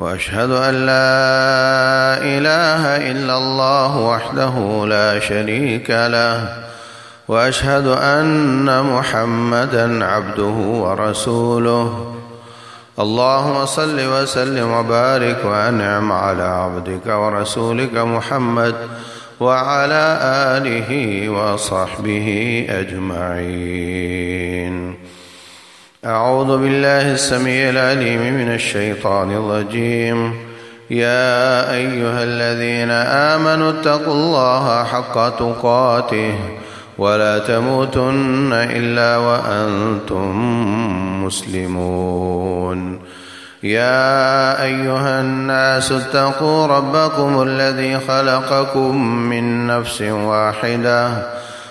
واشهد ان لا اله الا الله وحده لا شريك له واشهد ان محمدا عبده ورسوله اللهم صل وسلم وبارك وانعم على عبدك ورسولك محمد وعلى اله وصحبه اجمعين اعوذ بالله السميع العليم من الشيطان الرجيم. يا ايها الذين امنوا اتقوا الله حق تقاته ولا تموتن الا وانتم مسلمون. يا ايها الناس اتقوا ربكم الذي خلقكم من نفس واحده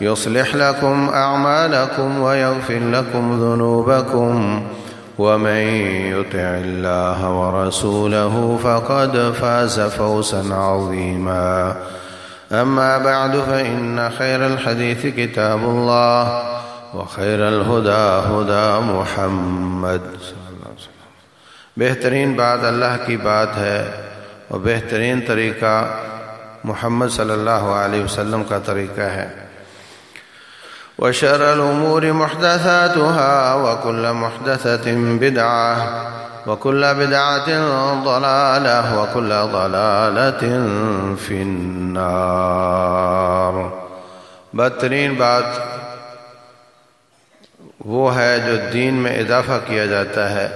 يصلح لكم اعمالكم ويغفر لكم ذنوبكم ومن يطع الله ورسوله فقد فاز فوزا عظيما. اما بعد فان خير الحديث كتاب الله وخير الهدى هدى محمد. بہترین بات اللہ کی بات ہے اور بہترین طریقہ محمد صلی اللہ علیہ وسلم کا طریقہ ہے۔ وشر الأمور محدثاتها وكل محدثة بدعة وكل بدعة ضلالة وكل ضلالة في النار بدترین بات وہ ہے جو دین میں اضافہ کیا جاتا ہے۔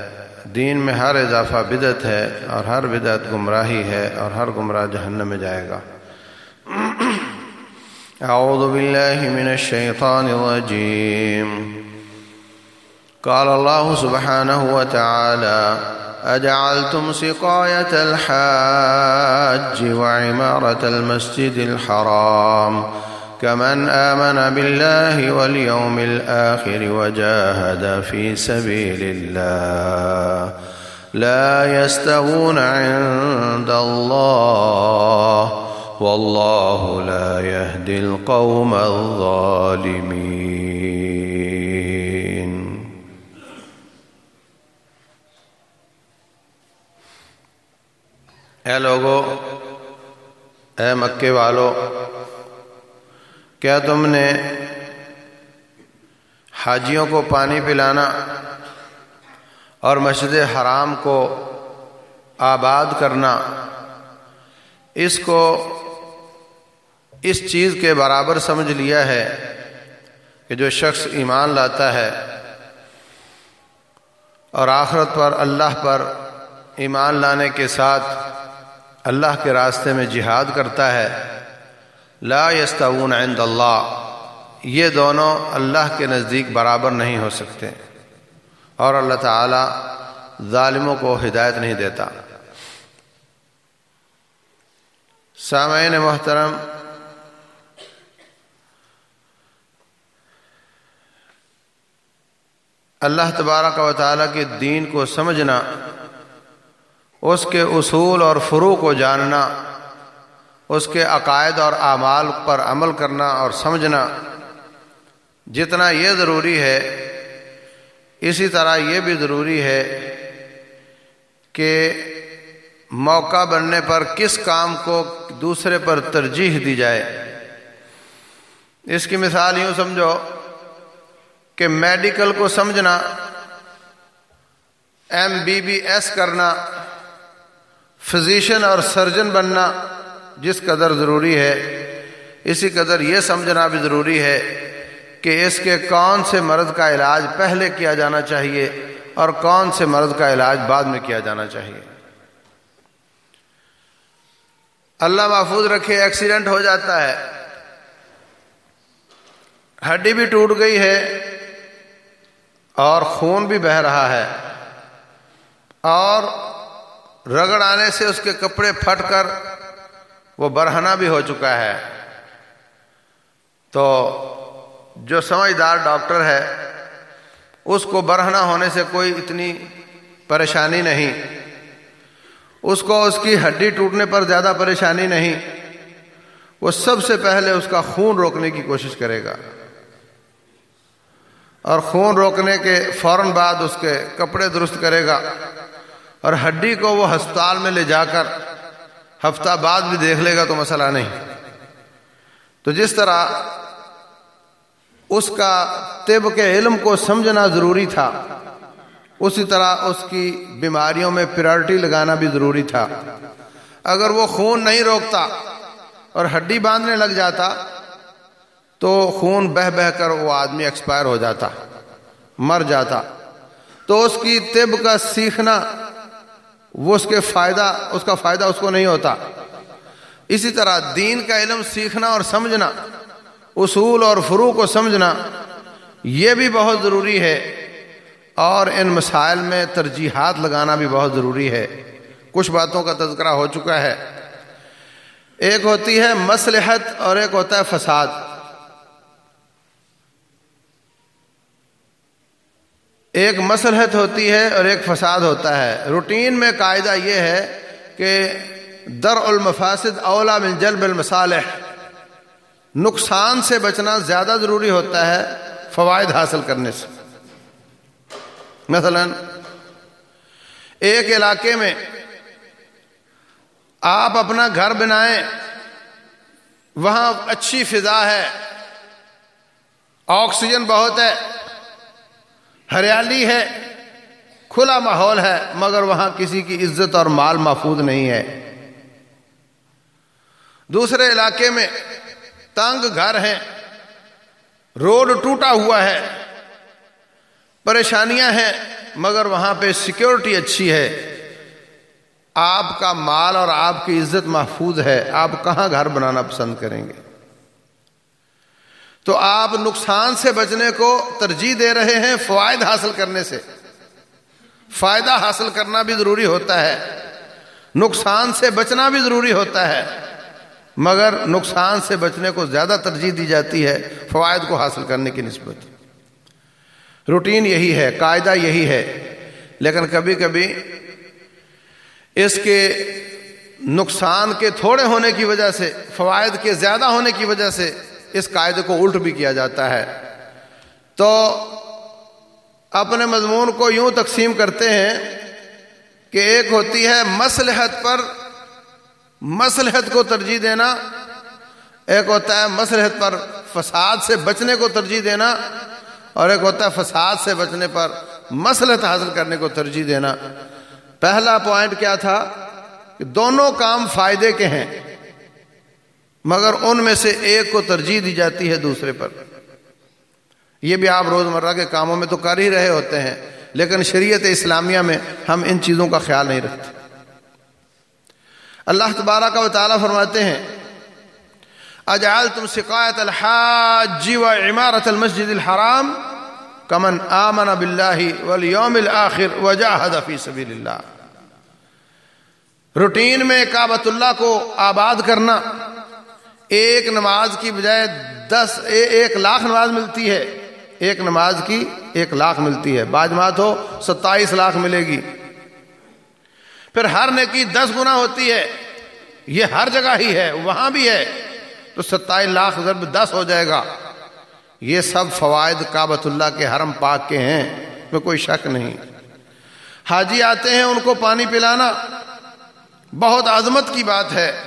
دین میں ہر اضافہ بدت ہے اور ہر بدعت گمراہی ہے اور ہر گمراہ جہنم میں جائے گا۔ أعوذ بالله من الشيطان الرجيم. قال الله سبحانه وتعالى أجعلتم سقاية الحاج وعمارة المسجد الحرام كمن آمن بالله واليوم الآخر وجاهد في سبيل الله. لا يستغون عند الله والله لا يهدي القوم الظالمين. اے لوگو، اے مکے والو، کیا تم نے حاجیوں کو پانی پلانا اور مسجد حرام کو آباد کرنا، اس کو اس چیز کے برابر سمجھ لیا ہے کہ جو شخص ایمان لاتا ہے اور آخرت پر اللہ پر ایمان لانے کے ساتھ اللہ کے راستے میں جہاد کرتا ہے، لا یستعون عند اللہ، یہ دونوں اللہ کے نزدیک برابر نہیں ہو سکتے۔ اور اللہ تعالی ظالموں کو ہدایت نہیں دیتا۔ سامعین محترم اللہ تبارک و تعالیٰ کے دین کو سمجھنا، اس کے اصول اور فرو کو جاننا، اس کے عقائد اور اعمال پر عمل کرنا اور سمجھنا جتنا یہ ضروری ہے، اسی طرح یہ بھی ضروری ہے کہ موقع بننے پر کس کام کو دوسرے پر ترجیح دی جائے۔ اس کی مثال یوں سمجھو کہ میڈیکل کو سمجھنا ایم بی بی ایس کرنا فزیشین اور سرجن بننا جس قدر ضروری ہے، اسی قدر یہ سمجھنا بھی ضروری ہے کہ اس کے کون سے مرض کا علاج پہلے کیا جانا چاہیے اور کون سے مرض کا علاج بعد میں کیا جانا چاہیے۔ اللہ محفوظ رکھے، ایکسیڈنٹ ہو جاتا ہے، ہڈی بھی ٹوٹ گئی ہے اور خون بھی بہ رہا ہے اور رگڑ آنے سے اس کے کپڑے پھٹ کر وہ برہنا بھی ہو چکا ہے۔ تو جو سمجھدار ڈاکٹر ہے، اس کو برہنا ہونے سے کوئی اتنی پریشانی نہیں۔ اس کو اس کی ہڈی ٹوٹنے پر زیادہ پریشانی نہیں۔ وہ سب سے پہلے اس کا خون روکنے کی کوشش کرے گا۔ اور خون روکنے کے فوراً بعد اس کے کپڑے درست کرے گا اور ہڈی کو وہ ہسپتال میں لے جا کر ہفتہ بعد بھی دیکھ لے گا تو مسئلہ نہیں۔ تو جس طرح اس کا طب کے علم کو سمجھنا ضروری تھا، اسی طرح اس کی بیماریوں میں پریورٹی لگانا بھی ضروری تھا۔ اگر وہ خون نہیں روکتا اور ہڈی باندھنے لگ جاتا تو خون بہ بہ کر وہ آدمی ایکسپائر ہو جاتا، مر جاتا۔ تو اس کی طب کا سیکھنا، وہ اس کے فائدہ، اس کا فائدہ اس کو نہیں ہوتا۔ اسی طرح دین کا علم سیکھنا اور سمجھنا، اصول اور فرو کو سمجھنا، یہ بھی بہت ضروری ہے۔ اور ان مسائل میں ترجیحات لگانا بھی بہت ضروری ہے۔ کچھ باتوں کا تذکرہ ہو چکا ہے۔ ایک ہوتی ہے مسلحت اور ایک ہوتا ہے فساد۔ ایک مسلحت ہوتی ہے اور ایک فساد ہوتا ہے۔ روٹین میں قاعدہ یہ ہے کہ در المفاسد اولا من جلب المصالح۔ نقصان سے بچنا زیادہ ضروری ہوتا ہے فوائد حاصل کرنے سے۔ مثلا، ایک علاقے میں آپ اپنا گھر بنائیں، وہاں اچھی فضا ہے، آکسیجن بہت ہے ہریالی ہے، کھلا ماحول ہے، مگر وہاں کسی کی عزت اور مال محفوظ نہیں ہے۔ دوسرے علاقے میں تنگ گھر ہیں، روڈ ٹوٹا ہوا ہے، پریشانیاں ہیں، مگر وہاں پہ سیکورٹی اچھی ہے۔ آپ کا مال اور آپ کی عزت محفوظ ہے، آپ کہاں گھر بنانا پسند کریں گے؟ تو آپ نقصان سے بچنے کو ترجیح دے رہے ہیں فوائد حاصل کرنے سے۔ فائدہ حاصل کرنا بھی ضروری ہوتا ہے۔ نقصان سے بچنا بھی ضروری ہوتا ہے۔ مگر نقصان سے بچنے کو زیادہ ترجیح دی جاتی ہے فوائد کو حاصل کرنے کی نسبت۔ روٹین یہی ہے، قاعدہ یہی ہے۔ لیکن کبھی کبھی اس کے نقصان کے تھوڑے ہونے کی وجہ سے، فوائد کے زیادہ ہونے کی وجہ سے اس قاعدے کو الٹ بھی کیا جاتا ہے۔ تو اپنے مضمون کو یوں تقسیم کرتے ہیں کہ ایک ہوتی ہے مسلحت پر مسلحت کو ترجیح دینا، ایک ہوتا ہے مسلحت پر فساد سے بچنے کو ترجیح دینا، اور ایک ہوتا ہے فساد سے بچنے پر مسلحت حاصل کرنے کو ترجیح دینا۔ پہلا پوائنٹ کیا تھا کہ دونوں کام فائدے کے ہیں۔ مگر ان میں سے ایک کو ترجیح دی جاتی ہے دوسرے پر۔ یہ بھی آپ روزمرہ کے کاموں میں تو کر ہی رہے ہوتے ہیں، لیکن شریعت اسلامیہ میں ہم ان چیزوں کا خیال نہیں رکھتے۔ اللہ تبارہ کا تعالیٰ فرماتے ہیں اجعل تم سقایت الحاج و عمارت المسجد الحرام کمن آمن باللہ والیوم الاخر وجاہد فی سبیل اللہ۔ روٹین میں کعبۃ اللہ کو آباد کرنا ایک نماز کی بجائے دس ایک لاکھ نماز ملتی ہے۔ ایک نماز کی ایک لاکھ ملتی ہے۔ باجمات ہو ستائیس لاکھ ملے گی۔ پھر ہر نیکی دس گنا ہوتی ہے۔ یہ ہر جگہ ہی ہے، وہاں بھی ہے۔ تو ستائیس لاکھ ضرب دس ہو جائے گا۔ یہ سب فوائد کابت اللہ کے حرم پاک کے ہیں میں کوئی شک نہیں۔ حاجی آتے ہیں ان کو پانی پلانا۔ بہت عظمت کی بات ہے۔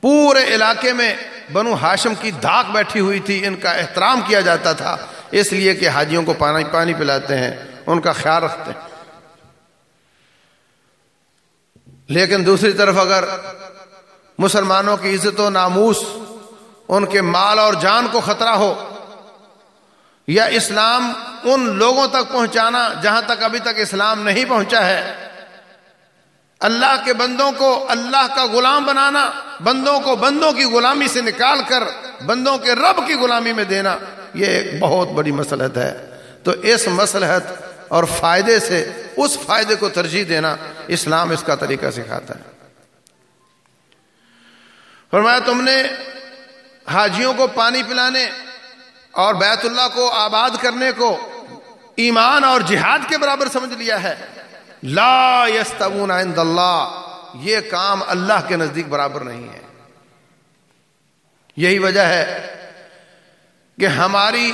پورے علاقے میں بنو ہاشم کی دھاک بیٹھی ہوئی تھی، ان کا احترام کیا جاتا تھا۔ اس لیے کہ حاجیوں کو پانی پانی پلاتے ہیں، ان کا خیال رکھتے ہیں۔ لیکن دوسری طرف اگر مسلمانوں کی عزت و ناموس ان کے مال اور جان کو خطرہ ہو، یا اسلام ان لوگوں تک پہنچانا جہاں تک ابھی تک اسلام نہیں پہنچا ہے اللہ کے بندوں کو اللہ کا غلام بنانا، بندوں کو بندوں کی غلامی سے نکال کر، بندوں کے رب کی غلامی میں دینا، یہ ایک بہت بڑی مسلحت ہے۔ تو اس مسلحت اور فائدے سے، اس فائدے کو ترجیح دینا اسلام اس کا طریقہ سکھاتا ہے۔ فرمایا، تم نے حاجیوں کو پانی پلانے اور بیت اللہ کو آباد کرنے کو ایمان اور جہاد کے برابر سمجھ لیا ہے۔ لا یستون عند اللہ، یہ کام اللہ کے نزدیک برابر نہیں ہے۔ یہی وجہ ہے کہ ہماری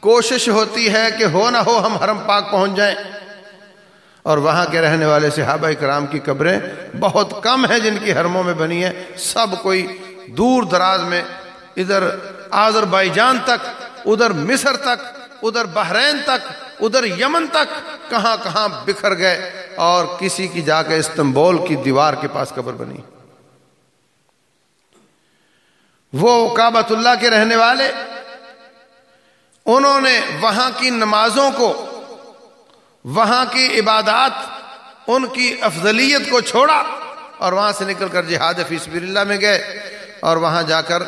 کوشش ہوتی ہے کہ ہو نہ ہو ہم حرم پاک پہنچ جائیں۔ اور وہاں کے رہنے والے صحابہ کرام کی قبریں بہت کم ہیں جن کی حرموں میں بنی ہیں۔ سب کوئی دور دراز میں، ادھر آذر بائی جان تک، ادھر مصر تک، ادھر بحرین تک ادھر یمن تک کہاں کہاں بکھر گئے اور کسی کی جا کے استنبول کی دیوار کے پاس قبر بنی۔ وہ کابت اللہ کے رہنے والے، انہوں نے وہاں کی نمازوں کو، وہاں کی عبادات، ان کی افضلیت کو چھوڑا اور وہاں سے نکل کر جہاد فی سبیل اللہ میں گئے اور وہاں جا کر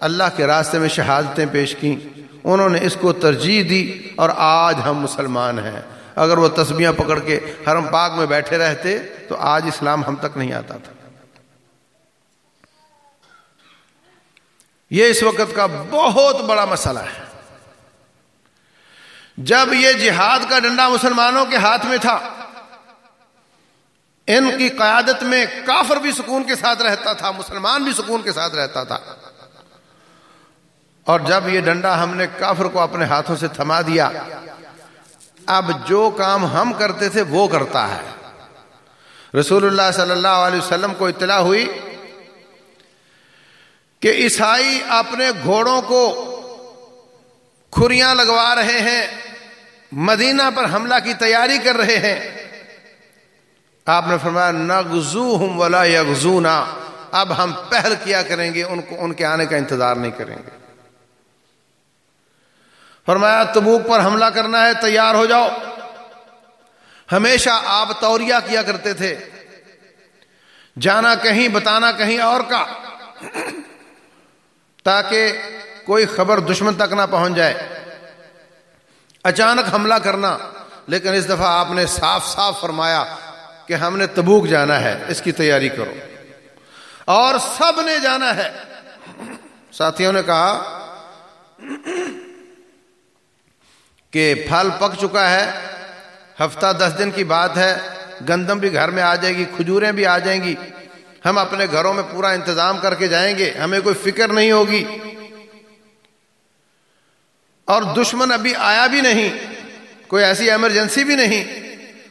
اللہ کے راستے میں شہادتیں پیش کی انہوں نے اس کو ترجیح دی اور آج ہم مسلمان ہیں۔ اگر وہ تسبیاں پکڑ کے حرم پاک میں بیٹھے رہتے تو آج اسلام ہم تک نہیں آتا تھا۔ یہ اس وقت کا بہت بڑا مسئلہ ہے۔ جب یہ جہاد کا ڈنڈا مسلمانوں کے ہاتھ میں تھا، ان کی قیادت میں کافر بھی سکون کے ساتھ رہتا تھا، مسلمان بھی سکون کے ساتھ رہتا تھا۔ اور جب یہ ڈنڈا ہم نے کافر کو اپنے ہاتھوں سے تھما دیا، اب جو کام ہم کرتے تھے وہ کرتا ہے۔ رسول اللہ صلی اللہ علیہ وسلم کو اطلاع ہوئی کہ عیسائی اپنے گھوڑوں کو کھریاں لگوا رہے ہیں، مدینہ پر حملہ کی تیاری کر رہے ہیں۔ آپ نے فرمایا نغزو ہم ولا یغزونا۔ اب ہم پہل کیا کریں گے، ان کو، ان کے آنے کا انتظار نہیں کریں گے۔ فرمایا، تبوک پر حملہ کرنا ہے، تیار ہو جاؤ۔ ہمیشہ آپ توریا کیا کرتے تھے۔ جانا کہیں، بتانا کہیں اور کا۔ تاکہ کوئی خبر دشمن تک نہ پہنچ جائے۔ اچانک حملہ کرنا۔ لیکن اس دفعہ آپ نے صاف صاف فرمایا کہ ہم نے تبوک جانا ہے، اس کی تیاری کرو۔ اور سب نے جانا ہے۔ ساتھیوں نے کہا کہ پھل پک چکا ہے، ہفتہ دس دن کی بات ہے، گندم بھی گھر میں آ جائے گی، کھجوریں بھی آ جائیں گی۔ ہم اپنے گھروں میں پورا انتظام کر کے جائیں گے، ہمیں کوئی فکر نہیں ہوگی۔ اور دشمن ابھی آیا بھی نہیں، کوئی ایسی ایمرجنسی بھی نہیں۔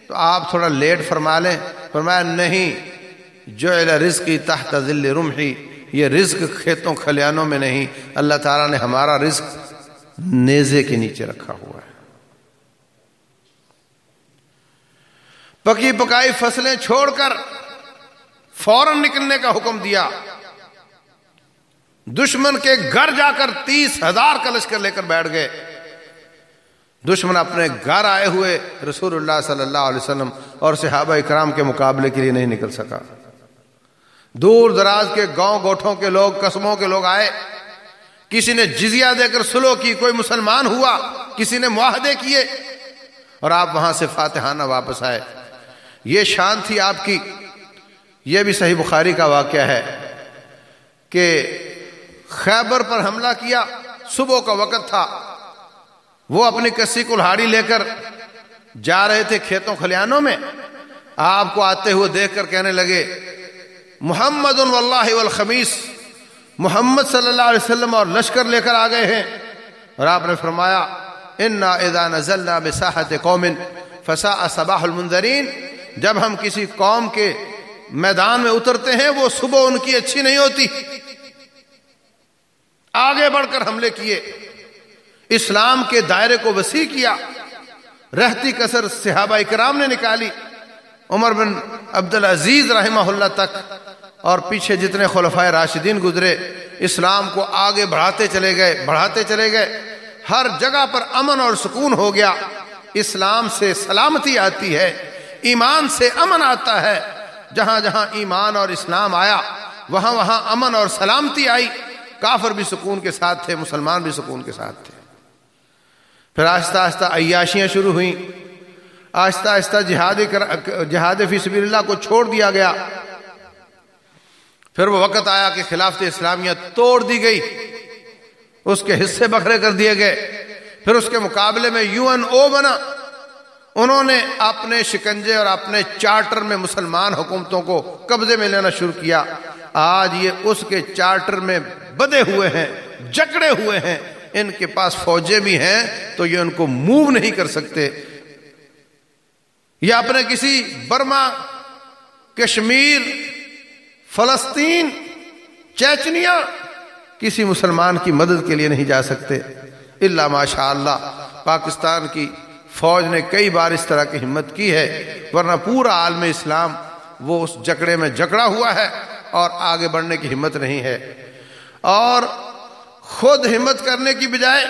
تو آپ تھوڑا لیٹ فرما لیں۔ فرمایا، نہیں جو رزق تحت ذل رمحی، یہ رزق کھیتوں کھلیانوں میں نہیں۔ اللہ تعالیٰ نے ہمارا رزق نیزے کے نیچے رکھا ہوا ہے۔ پکی پکائی فصلیں چھوڑ کر فوراً نکلنے کا حکم دیا۔ دشمن کے گھر جا کر تیس ہزار کا لشکر لے کر بیٹھ گئے۔ دشمن اپنے گھر آئے ہوئے رسول اللہ صلی اللہ علیہ وسلم اور صحابہ اکرام کے مقابلے کے لیے نہیں نکل سکا۔ دور دراز کے گاؤں گوٹھوں کے لوگ، قصبوں کے لوگ آئے۔ کسی نے جزیہ دے کر سلو کی، کوئی مسلمان ہوا، کسی نے معاہدے کیے اور آپ وہاں سے فاتحانہ واپس آئے۔ یہ شان تھی آپ کی۔ یہ بھی صحیح بخاری کا واقعہ ہے کہ خیبر پر حملہ کیا، صبح کا وقت تھا۔ وہ اپنی کسی کلہاڑی لے کر جا رہے تھے کھیتوں کھلیانوں میں۔ آپ کو آتے ہوئے دیکھ کر کہنے لگے، محمد واللہ والخمیس، محمد صلی اللہ علیہ وسلم اور لشکر لے کر آ گئے ہیں۔ اور آپ نے فرمایا، انا اذا نزلنا بساحت قوم فسا صباح المنظرین جب ہم کسی قوم کے میدان میں اترتے ہیں، وہ صبح ان کی اچھی نہیں ہوتی۔ آگے بڑھ کر حملے کیے۔ اسلام کے دائرے کو وسیع کیا۔ رہتی کثر صحابہ اکرام نے نکالی۔ عمر بن عبد العزیز رحمہ اللہ تک۔ اور پیچھے جتنے خلفۂ راشدین گزرے، اسلام کو آگے بڑھاتے چلے گئے، بڑھاتے چلے گئے۔ ہر جگہ پر امن اور سکون ہو گیا۔ اسلام سے سلامتی آتی ہے۔ ایمان سے امن آتا ہے۔ جہاں جہاں ایمان اور اسلام آیا، وہاں وہاں امن اور سلامتی آئی۔ کافر بھی سکون کے ساتھ تھے، مسلمان بھی سکون کے ساتھ تھے۔ پھر آہستہ آہستہ عیاشیاں شروع ہوئیں۔ آہستہ آہستہ جہاد جہاد فی سبیل اللہ کو چھوڑ دیا گیا۔ پھر وہ وقت آیا کہ خلافت اسلامیہ توڑ دی گئی۔ اس کے حصے بکھرے کر دیے گئے۔ پھر اس کے مقابلے میں یو این او بنا۔ انہوں نے اپنے شکنجے اور اپنے چارٹر میں مسلمان حکومتوں کو قبضے میں لینا شروع کیا۔ آج یہ اس کے چارٹر میں بدے ہوئے ہیں، جکڑے ہوئے ہیں۔ ان کے پاس فوجیں بھی ہیں تو یہ ان کو موو نہیں کر سکتے۔ یا اپنے کسی برما، کشمیر، فلسطین، چیچنیا کسی مسلمان کی مدد کے لیے نہیں جا سکتے۔ اللہ ماشاء اللہ پاکستان کی فوج نے کئی بار اس طرح کی ہمت کی ہے، ورنہ پورا عالم اسلام وہ اس جکڑے میں جکڑا ہوا ہے اور آگے بڑھنے کی ہمت نہیں ہے۔ اور خود ہمت کرنے کی بجائے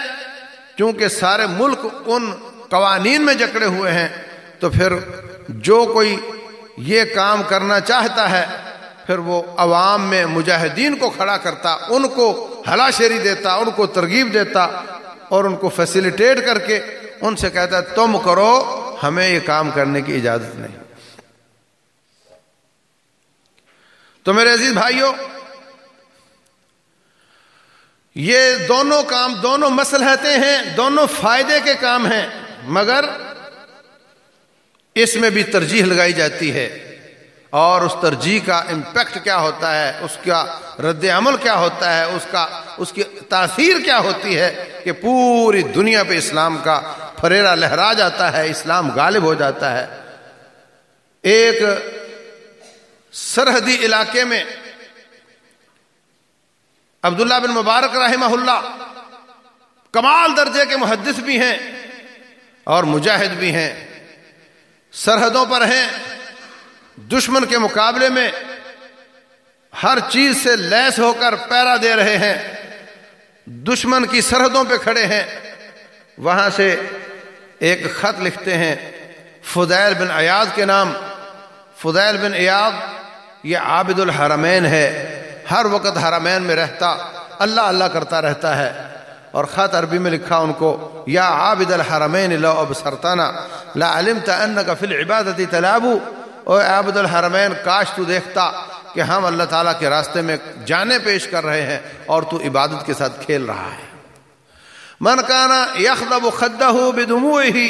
کیونکہ سارے ملک ان قوانین میں جکڑے ہوئے ہیں، تو پھر جو کوئی یہ کام کرنا چاہتا ہے، پھر وہ عوام میں مجاہدین کو کھڑا کرتا، ان کو ہلا شیری دیتا، ان کو ترغیب دیتا اور ان کو فیسیلیٹیٹ کر کے ان سے کہتا تم کرو، ہمیں یہ کام کرنے کی اجازت نہیں۔ تو میرے عزیز بھائیوں، یہ دونوں کام، دونوں مسلحتیں ہیں، دونوں فائدے کے کام ہیں، مگر اس میں بھی ترجیح لگائی جاتی ہے۔ اور اس ترجیح کا امپیکٹ کیا ہوتا ہے؟ اس کا رد عمل کیا ہوتا ہے؟ اس کا، اس کی تاثیر کیا ہوتی ہے کہ پوری دنیا پہ اسلام کا فریرا لہرا جاتا ہے، اسلام غالب ہو جاتا ہے۔ ایک سرحدی علاقے میں عبداللہ بن مبارک رحمہ اللہ کمال درجے کے محدث بھی ہیں اور مجاہد بھی ہیں۔ سرحدوں پر ہیں۔ دشمن کے مقابلے میں ہر چیز سے لیس ہو کر پیرا دے رہے ہیں۔ دشمن کی سرحدوں پہ کھڑے ہیں۔ وہاں سے ایک خط لکھتے ہیں، فضیل بن ایاد کے نام۔ فضیل بن ایاد یہ عابد الحرمین ہے۔ ہر وقت حرمین میں رہتا، اللہ اللہ کرتا رہتا ہے۔ اور خط عربی میں لکھا ان کو، یا عابد الحرمین لو اب سرطانہ لا علمت انك في العبادة تلابو۔ او عابد الحرمین، کاش تو دیکھتا کہ ہم اللہ تعالیٰ کے راستے میں جانے پیش کر رہے ہیں اور تو عبادت کے ساتھ کھیل رہا ہے۔ من کانا یخلب خدہ ہی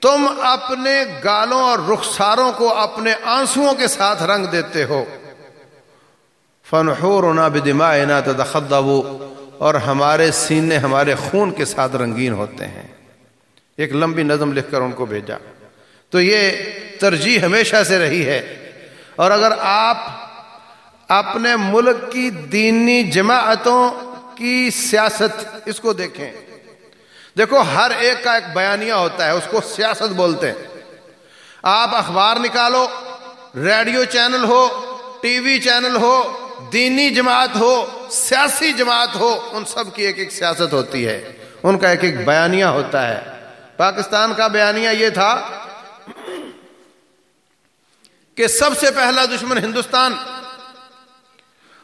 تم اپنے گالوں اور رخساروں کو اپنے آنسوؤں کے ساتھ رنگ دیتے ہو۔ فنحورنا بدمائنا تدخدبو اور ہمارے سینے ہمارے خون کے ساتھ رنگین ہوتے ہیں۔ ایک لمبی نظم لکھ کر ان کو بھیجا۔ تو یہ ترجیح ہمیشہ سے رہی ہے۔ اور اگر آپ اپنے ملک کی دینی جماعتوں کی سیاست اس کو دیکھیں۔ دیکھو، ہر ایک کا ایک بیانیہ ہوتا ہے، اس کو سیاست بولتے ہیں۔ آپ اخبار نکالو، ریڈیو چینل ہو، ٹی وی چینل ہو، دینی جماعت ہو، سیاسی جماعت ہو، ان سب کی ایک ایک سیاست ہوتی ہے۔ ان کا ایک ایک بیانیہ ہوتا ہے۔ پاکستان کا بیانیہ یہ تھا کہ سب سے پہلا دشمن ہندوستان،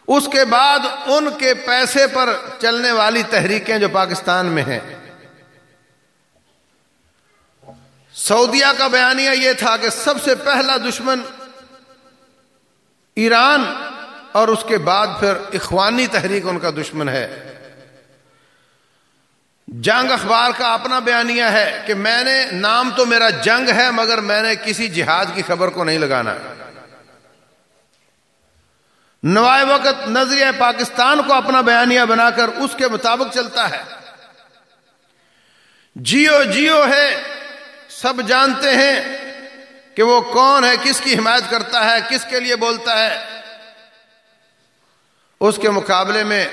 اس کے بعد ان کے پیسے پر چلنے والی تحریکیں جو پاکستان میں ہیں۔ سعودیہ کا بیانیہ یہ تھا کہ سب سے پہلا دشمن ایران اور اس کے بعد پھر اخوانی تحریک ان کا دشمن ہے۔ جنگ اخبار کا اپنا بیانیہ ہے کہ میں نے، نام تو میرا جنگ ہے، مگر میں نے کسی جہاد کی خبر کو نہیں لگانا۔ نوائے وقت نظریہ پاکستان کو اپنا بیانیہ بنا کر اس کے مطابق چلتا ہے۔ جیو جیو ہے، سب جانتے ہیں کہ وہ کون ہے، کس کی حمایت کرتا ہے، کس کے لیے بولتا ہے۔ اس کے مقابلے میں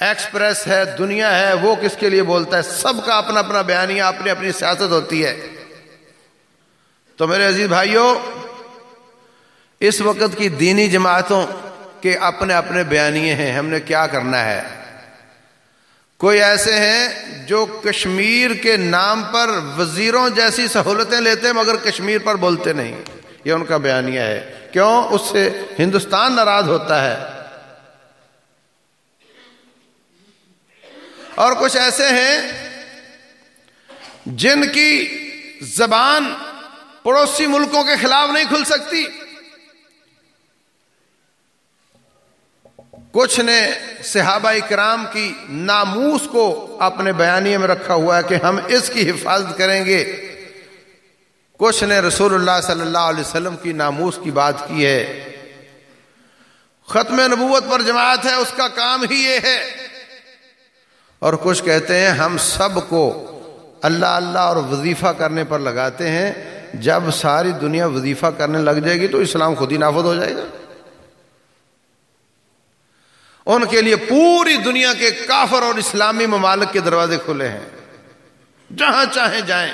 ایکسپریس ہے، دنیا ہے، وہ کس کے لیے بولتا ہے؟ سب کا اپنا اپنا بیانیہ اپنی اپنی سیاست ہوتی ہے۔ تو میرے عزیز بھائیوں اس وقت کی دینی جماعتوں کے اپنے اپنے بیانیے ہیں، ہم نے کیا کرنا ہے؟ کوئی ایسے ہیں جو کشمیر کے نام پر وزیروں جیسی سہولتیں لیتے ہیں، مگر کشمیر پر بولتے نہیں۔ یہ ان کا بیانیہ ہے۔ کیوں؟ اس سے ہندوستان ناراض ہوتا ہے۔ اور کچھ ایسے ہیں جن کی زبان پڑوسی ملکوں کے خلاف نہیں کھل سکتی۔ کچھ نے صحابہ کرام کی ناموس کو اپنے بیانیے میں رکھا ہوا ہے کہ ہم اس کی حفاظت کریں گے۔ کچھ نے رسول اللہ صلی اللہ علیہ وسلم کی ناموس کی بات کی ہے۔ ختم نبوت پر جماعت ہے، اس کا کام ہی یہ ہے۔ اور کچھ کہتے ہیں ہم سب کو اللہ اللہ اور وظیفہ کرنے پر لگاتے ہیں، جب ساری دنیا وظیفہ کرنے لگ جائے گی تو اسلام خود ہی نافذ ہو جائے گا۔ ان کے لیے پوری دنیا کے کافر اور اسلامی ممالک کے دروازے کھلے ہیں۔ جہاں چاہیں جائیں،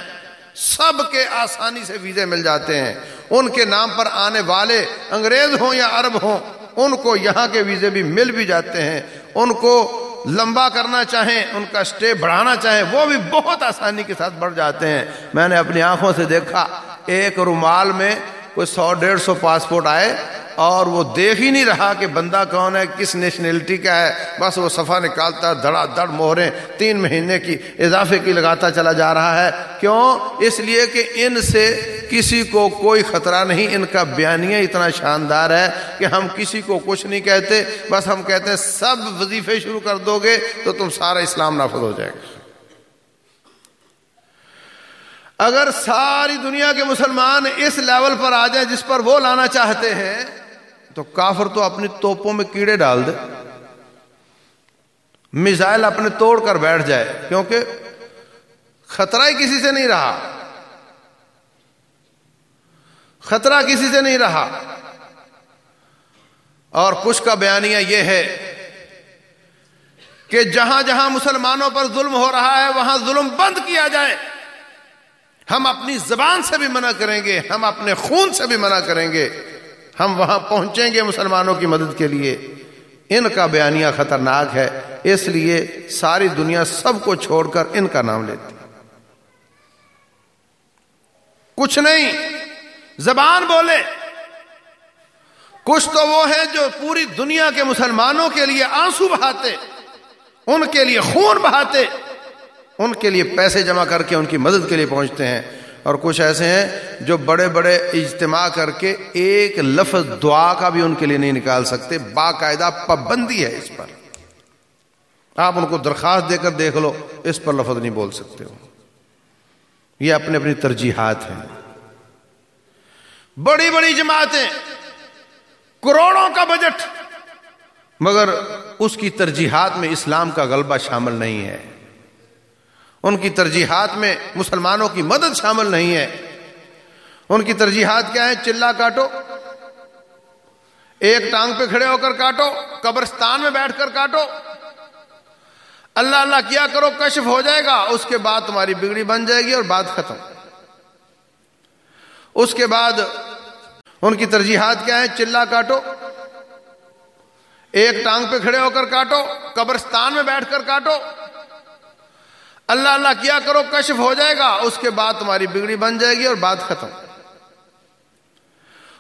سب کے آسانی سے ویزے مل جاتے ہیں۔ ان کے نام پر آنے والے انگریز ہوں یا عرب ہوں، ان کو یہاں کے ویزے بھی مل بھی جاتے ہیں۔ ان کو لمبا کرنا چاہیں، ان کا اسٹے بڑھانا چاہیں، وہ بھی بہت آسانی کے ساتھ بڑھ جاتے ہیں۔ میں نے اپنی آنکھوں سے دیکھا، ایک رومال میں کوئی سو، ڈیڑھ سو پاسپورٹ آئے۔ اور وہ دیکھ ہی نہیں رہا کہ بندہ کون ہے، کس نیشنلٹی کا ہے۔ بس وہ صفا نکالتا، دڑا دڑ موہریں تین مہینے کی اضافے کی لگاتا چلا جا رہا ہے۔ کیوں؟ اس لیے کہ ان سے کسی کو کوئی خطرہ نہیں، ان کا بیانیہ اتنا شاندار ہے کہ ہم کسی کو کچھ نہیں کہتے۔ بس ہم کہتے ہیں، سب وظیفے شروع کر دو گے تو تم سارا اسلام نافذ ہو جائے گا۔ اگر ساری دنیا کے مسلمان اس لیول پر آ جائیں جس پر وہ لانا چاہتے ہیں تو کافر تو اپنی توپوں میں کیڑے ڈال دے۔ میزائل اپنے توڑ کر بیٹھ جائے، کیونکہ خطرہ ہی کسی سے نہیں رہا۔ خطرہ کسی سے نہیں رہا۔ اور کچھ کا بیانیہ یہ ہے کہ جہاں جہاں مسلمانوں پر ظلم ہو رہا ہے، وہاں ظلم بند کیا جائے۔ ہم اپنی زبان سے بھی منع کریں گے، ہم اپنے خون سے بھی منع کریں گے۔ ہم وہاں پہنچیں گے مسلمانوں کی مدد کے لیے۔ ان کا بیانیہ خطرناک ہے، اس لیے ساری دنیا سب کو چھوڑ کر ان کا نام لیتی کچھ نہیں، زبان بولے۔ کچھ تو وہ ہیں جو پوری دنیا کے مسلمانوں کے لیے آنسو بہاتے، ان کے لیے خون بہاتے، ان کے لیے پیسے جمع کر کے ان کی مدد کے لیے پہنچتے ہیں۔ اور کچھ ایسے ہیں جو بڑے بڑے اجتماع کر کے ایک لفظ دعا کا بھی ان کے لیے نہیں نکال سکتے۔ باقاعدہ پابندی ہے اس پر۔ آپ ان کو درخواست دے کر دیکھ لو، اس پر لفظ نہیں بول سکتے ہو۔ یہ اپنی اپنی ترجیحات ہیں۔ بڑی بڑی جماعتیں، کروڑوں کا بجٹ، مگر اس کی ترجیحات میں اسلام کا غلبہ شامل نہیں ہے۔ ان کی ترجیحات میں مسلمانوں کی مدد شامل نہیں ہے۔ ان کی ترجیحات کیا ہے چلا کاٹو۔ ایک ٹانگ پہ کھڑے ہو کر کاٹو، قبرستان میں بیٹھ کر کاٹو۔ اللہ اللہ کیا کرو، کشف ہو جائے گا۔ اس کے بعد تمہاری بگڑی بن جائے گی اور بات ختم۔ اس کے بعد ان کی ترجیحات کیا ہے چلا کاٹو۔ ایک ٹانگ پہ کھڑے ہو کر کاٹو، قبرستان میں بیٹھ کر کاٹو۔ اللہ اللہ کیا کرو، کشف ہو جائے گا، اس کے بعد تمہاری بگڑی بن جائے گی اور بات ختم۔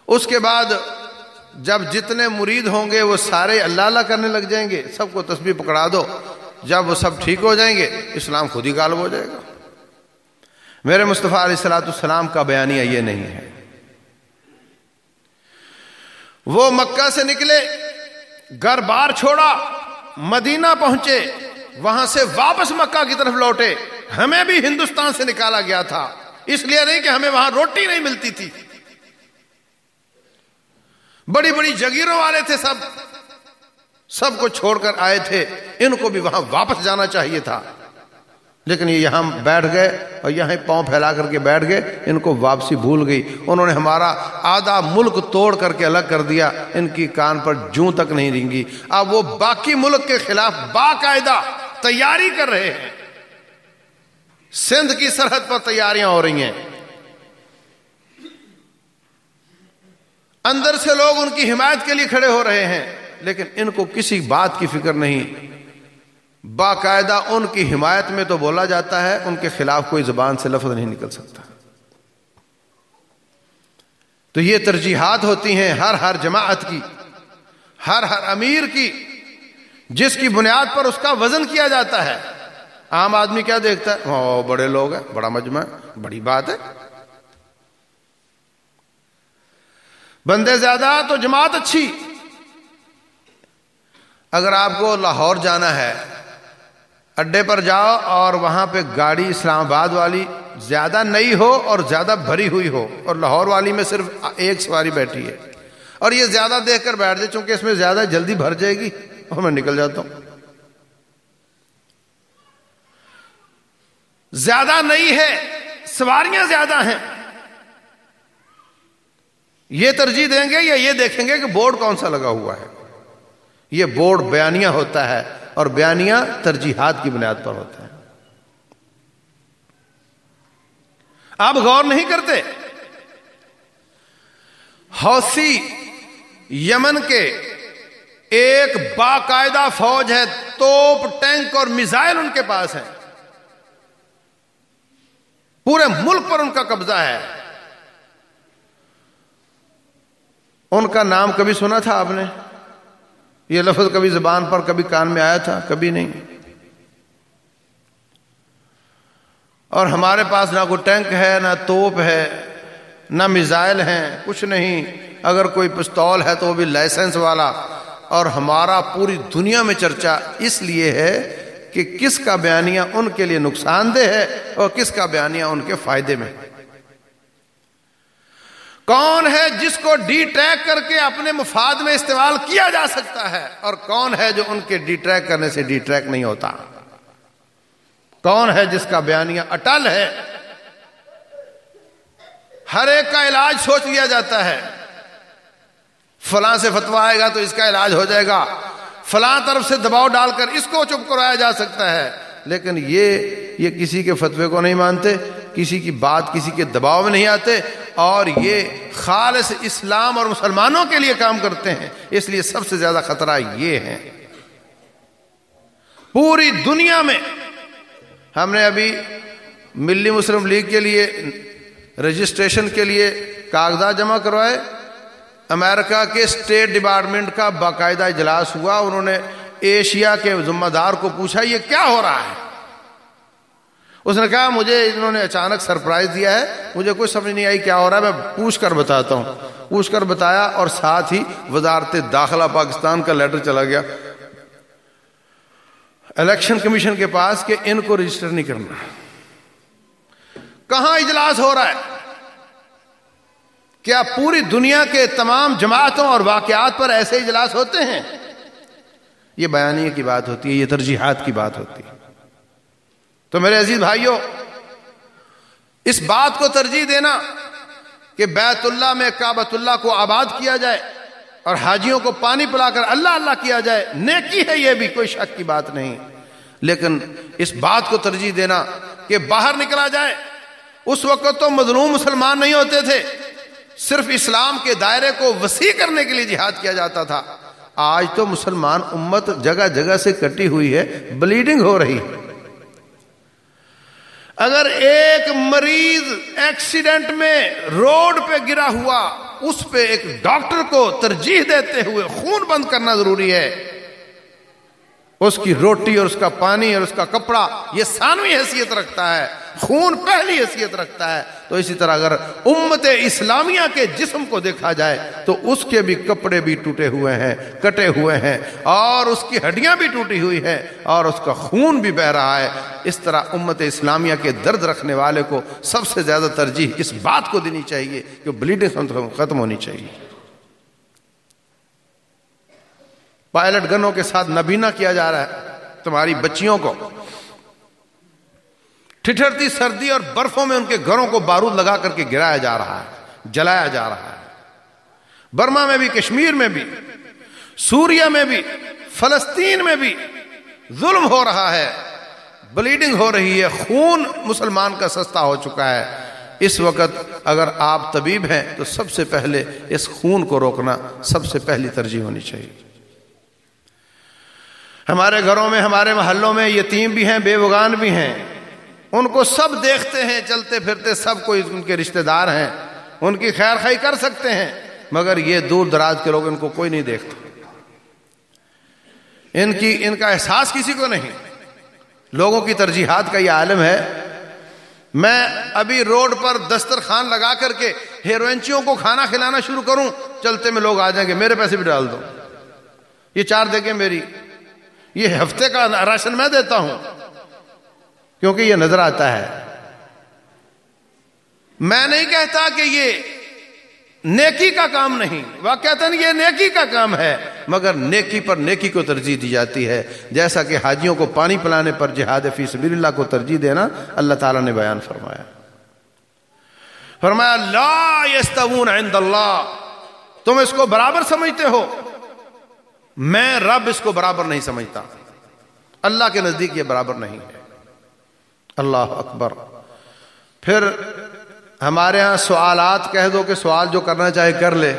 اس کے بعد جب جتنے مرید ہوں گے، وہ سارے اللہ اللہ کرنے لگ جائیں گے۔ سب کو تسبیح پکڑا دو۔ جب وہ سب ٹھیک ہو جائیں گے، اسلام خود ہی غالب ہو جائے گا۔ میرے مصطفیٰ علیہ السلاۃ السلام کا بیانیہ یہ نہیں ہے۔ وہ مکہ سے نکلے، گھر بار چھوڑا، مدینہ پہنچے۔ وہاں سے واپس مکہ کی طرف لوٹے۔ ہمیں بھی ہندوستان سے نکالا گیا تھا۔ اس لیے نہیں کہ ہمیں وہاں روٹی نہیں ملتی تھی۔ بڑی بڑی جگیروں والے تھے سب۔ سب کو چھوڑ کر آئے تھے۔ ان کو بھی وہاں واپس جانا چاہیے تھا۔ لیکن یہ یہاں بیٹھ گئے اور یہاں پاؤں پھیلا کر کے بیٹھ گئے۔ ان کو واپسی بھول گئی۔ انہوں نے ہمارا آدھا ملک توڑ کر کے الگ کر دیا۔ ان کی کان پر جوں تک نہیں رنگی اب وہ باقی ملک کے خلاف باقاعدہ تیاری کر رہے ہیں۔ سندھ کی سرحد پر تیاریاں ہو رہی ہیں۔ اندر سے لوگ ان کی حمایت کے لیے کھڑے ہو رہے ہیں، لیکن ان کو کسی بات کی فکر نہیں۔ باقاعدہ ان کی حمایت میں تو بولا جاتا ہے، ان کے خلاف کوئی زبان سے لفظ نہیں نکل سکتا۔ تو یہ ترجیحات ہوتی ہیں ہر ہر جماعت کی، ہر ہر امیر کی۔ جس کی بنیاد پر اس کا وزن کیا جاتا ہے۔ عام آدمی کیا دیکھتا ہے؟ او بڑے لوگ ہیں، بڑا مجمع ہے بڑی بات ہے۔ بندے زیادہ تو جماعت اچھی۔ اگر آپ کو لاہور جانا ہے، اڈے پر جاؤ اور وہاں پہ گاڑی اسلام آباد والی زیادہ نئی ہو اور زیادہ بھری ہوئی ہو، اور لاہور والی میں صرف ایک سواری بیٹھی ہے۔ اور یہ زیادہ دیکھ کر بیٹھ جائے، چونکہ اس میں زیادہ جلدی بھر جائے گی۔ اور میں نکل جاتا ہوں۔ زیادہ نہیں ہے، سواریاں زیادہ ہیں۔ یہ ترجیح دیں گے یا یہ دیکھیں گے کہ بورڈ کون سا لگا ہوا ہے۔ یہ بورڈ بیانیہ ہوتا ہے اور بیانیہ ترجیحات کی بنیاد پر ہوتا ہے آپ غور نہیں کرتے؟ حوثی یمن کے ایک باقاعدہ فوج ہے، توپ، ٹینک اور میزائل ان کے پاس ہے پورے ملک پر ان کا قبضہ ہے۔ ان کا نام کبھی سنا تھا آپ نے؟ یہ لفظ کبھی زبان پر، کبھی کان میں آیا تھا؟ کبھی نہیں۔ اور ہمارے پاس نہ کوئی ٹینک ہے، نہ توپ ہے، نہ میزائل ہیں، کچھ نہیں۔ اگر کوئی پستول ہے تو وہ بھی لائسنس والا۔ اور ہمارا پوری دنیا میں چرچا اس لیے ہے کہ کس کا بیانیہ ان کے لیے نقصان دہ ہے اور کس کا بیانیہ ان کے فائدے میں کون ہے جس کو ڈی ٹریک کر کے اپنے مفاد میں استعمال کیا جا سکتا ہے اور کون ہے جو ان کے ڈی ٹریک کرنے سے ڈی ٹریک نہیں ہوتا؟ کون ہے جس کا بیانیہ اٹل ہے؟ ہر ایک کا علاج سوچ لیا جاتا ہے۔ فلاں سے فتوا آئے گا تو اس کا علاج ہو جائے گا۔ فلاں طرف سے دباؤ ڈال کر اس کو چپ کرایا جا سکتا ہے۔ لیکن یہ یہ کسی کے فتوے کو نہیں مانتے، کسی کی بات، کسی کے دباؤ میں نہیں آتے۔ اور یہ خالص اسلام اور مسلمانوں کے لیے کام کرتے ہیں۔ اس لیے سب سے زیادہ خطرہ یہ ہے۔ پوری دنیا میں ہم نے ابھی ملی مسلم لیگ کے لیے، رجسٹریشن کے لیے کاغذات جمع کروائے۔ امریکہ کے اسٹیٹ ڈپارٹمنٹ کا باقاعدہ اجلاس ہوا، انہوں نے ایشیا کے ذمہ دار کو پوچھا، یہ کیا ہو رہا ہے؟ اس نے کہا، مجھے انہوں نے اچانک سرپرائز دیا ہے، مجھے کوئی سمجھ نہیں آئی کیا ہو رہا ہے، میں پوچھ کر بتاتا ہوں۔ پوچھ کر بتایا اور ساتھ ہی وزارت داخلہ پاکستان کا لیٹر چلا گیا۔ الیکشن کمیشن کے پاس کہ ان کو رجسٹر نہیں کرنا۔ کہاں اجلاس ہو رہا ہے؟ کیا پوری دنیا کے تمام جماعتوں اور واقعات پر ایسے اجلاس ہوتے ہیں؟ یہ بیانیہ کی بات ہوتی ہے، یہ ترجیحات کی بات ہوتی ہے۔ تو میرے عزیز بھائیوں اس بات کو ترجیح دینا کہ بیت اللہ میں کابت اللہ کو آباد کیا جائے اور حاجیوں کو پانی پلا کر اللہ اللہ کیا جائے، نیکی ہے یہ بھی، کوئی شک کی بات نہیں۔ لیکن اس بات کو ترجیح دینا کہ باہر نکلا جائے، اس وقت تو مظلوم مسلمان نہیں ہوتے تھے۔ صرف اسلام کے دائرے کو وسیع کرنے کے لیے جہاد کیا جاتا تھا۔ آج تو مسلمان امت جگہ جگہ سے کٹی ہوئی ہے، بلیڈنگ ہو رہی ہے۔ اگر ایک مریض ایکسیڈنٹ میں روڈ پہ گرا ہوا، اس پہ ایک ڈاکٹر کو ترجیح دیتے ہوئے خون بند کرنا ضروری ہے۔ اس کی روٹی اور اس کا پانی اور اس کا کپڑا، یہ ثانوی حیثیت رکھتا ہے۔ خون پہلی حیثیت رکھتا ہے۔ تو اسی طرح اگر امت اسلامیہ کے جسم کو دیکھا جائے، تو اس کے بھی کپڑے بھی ٹوٹے ہوئے ہیں، کٹے ہوئے ہیں، اور اس کی ہڈیاں بھی ٹوٹی ہوئی ہیں، اور اس کا خون بھی بہ رہا ہے۔ اس طرح امت اسلامیہ کے درد رکھنے والے کو سب سے زیادہ ترجیح اس بات کو دینی چاہیے کہ بلیڈنگ ختم ہونی چاہیے۔ پائلٹ گنوں کے ساتھ نبینا کیا جا رہا ہے، تمہاری بچیوں کو۔ ٹھٹھرتی سردی اور برفوں میں ان کے گھروں کو بارود لگا کر کے گرایا جا رہا ہے، جلایا جا رہا ہے۔ برما میں بھی، کشمیر میں بھی سوریا میں بھی، فلسطین میں بھی ظلم ہو رہا ہے۔ بلیڈنگ ہو رہی ہے، خون مسلمان کا سستا ہو چکا ہے۔ اس وقت اگر آپ طبیب ہیں تو سب سے پہلے اس خون کو روکنا سب سے پہلی ترجیح ہونی چاہیے۔ ہمارے گھروں میں، ہمارے محلوں میں یتیم بھی ہیں بے وگان بھی ہیں۔ ان کو سب دیکھتے ہیں، چلتے پھرتے سب کو ان کے رشتہ دار ہیں۔ ان کی خیر خائی کر سکتے ہیں، مگر یہ دور دراز کے لوگ ان کو کوئی نہیں دیکھتے ان کی، ان کا احساس کسی کو نہیں۔ لوگوں کی ترجیحات کا یہ عالم ہے۔ میں ابھی روڈ پر دسترخوان لگا کر کے ہیروئنچیوں کو کھانا کھلانا شروع کروں، چلتے میں لوگ آ جائیں گے، میرے پیسے بھی ڈال دو۔ یہ چار دیکھیں میری۔ یہ ہفتے کا راشن میں دیتا ہوں۔ کیونکہ یہ نظر آتا ہے۔ میں نہیں کہتا کہ یہ نیکی کا کام نہیں وہ کہتے ہیں یہ نیکی کا کام ہے، مگر نیکی پر نیکی کو ترجیح دی جاتی ہے۔ جیسا کہ حاجیوں کو پانی پلانے پر جہاد فی سبیل اللہ کو ترجیح دینا اللہ تعالیٰ نے بیان فرمایا۔ فرمایا، لا یستوون عند اللہ، تم اس کو برابر سمجھتے ہو۔ میں رب اس کو برابر نہیں سمجھتا۔ اللہ کے نزدیک یہ برابر نہیں ہے۔ اللہ اکبر۔ پھر ہمارے ہاں سوالات کہہ دو کہ سوال جو کرنا چاہے کر لے۔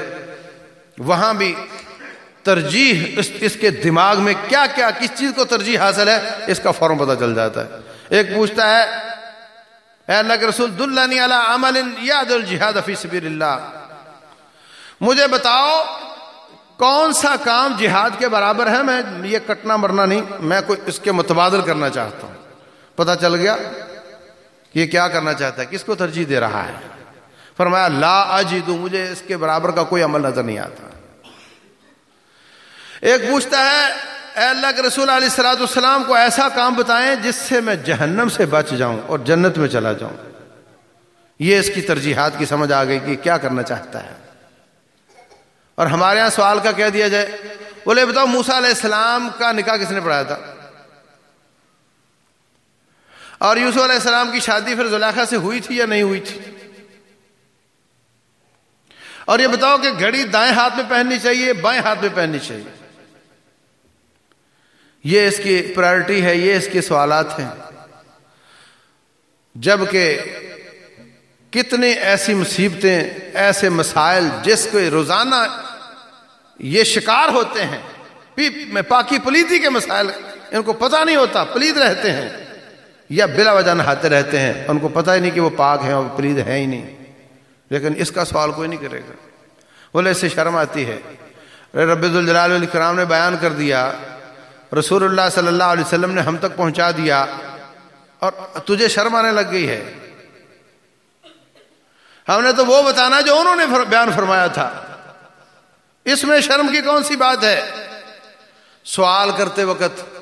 وہاں بھی ترجیح اس اس کے دماغ میں کیا کیا، کس چیز کو ترجیح حاصل ہے، اس کا فوراً پتہ چل جاتا ہے۔ ایک پوچھتا ہے، اے اللہ کے رسول دلانی علی عمل یاد الجہاد فی سبیل اللہ مجھے بتاؤ، کون سا کام جہاد کے برابر ہے؟ میں، یہ کٹنا مرنا نہیں، میں کوئی اس کے متبادل کرنا چاہتا ہوں۔ پتہ چل گیا کہ یہ کیا کرنا چاہتا ہے، کس کو ترجیح دے رہا ہے؟ فرمایا، لا اجدو، مجھے اس کے برابر کا کوئی عمل نظر نہیں آتا۔ ایک پوچھتا ہے، اے اللہ کے رسول علیہ السلاۃ السلام کو ایسا کام بتائیں جس سے میں جہنم سے بچ جاؤں اور جنت میں چلا جاؤں۔ یہ اس کی ترجیحات کی سمجھ آ گئی کہ کیا کرنا چاہتا ہے۔ اور ہمارے یہاں سوال کا کہہ دیا جائے، بولے، بتاؤ موسا علیہ السلام کا نکاح کس نے پڑھایا تھا؟ اور یوسف علیہ السلام کی شادی پھر زلیخا سے ہوئی تھی یا نہیں ہوئی تھی؟ اور یہ بتاؤ کہ گھڑی دائیں ہاتھ میں پہننی چاہیے، بائیں ہاتھ میں پہننی چاہیے۔ یہ اس کی پرائرٹی ہے، یہ اس کے سوالات ہیں۔ جبکہ کتنی ایسی مصیبتیں، ایسے مسائل جس کو روزانہ یہ شکار ہوتے ہیں میں پاکی پلیتی کے مسائل، ان کو پتہ نہیں ہوتا، پلید رہتے ہیں۔ یا بلا وجہ نہاتے رہتے ہیں، ان کو پتہ ہی نہیں کہ وہ پاک ہیں اور پلید ہے ہی نہیں۔ لیکن اس کا سوال کوئی نہیں کرے گا۔ بولے اس سے شرم آتی ہے۔ رب الجلال الکرام نے بیان کر دیا۔ رسول اللہ صلی اللہ علیہ وسلم نے ہم تک پہنچا دیا۔ اور تجھے شرم آنے لگ گئی ہے۔ ہم نے تو وہ بتانا جو انہوں نے بیان فرمایا تھا۔ اس میں شرم کی کون سی بات ہے؟ سوال کرتے وقت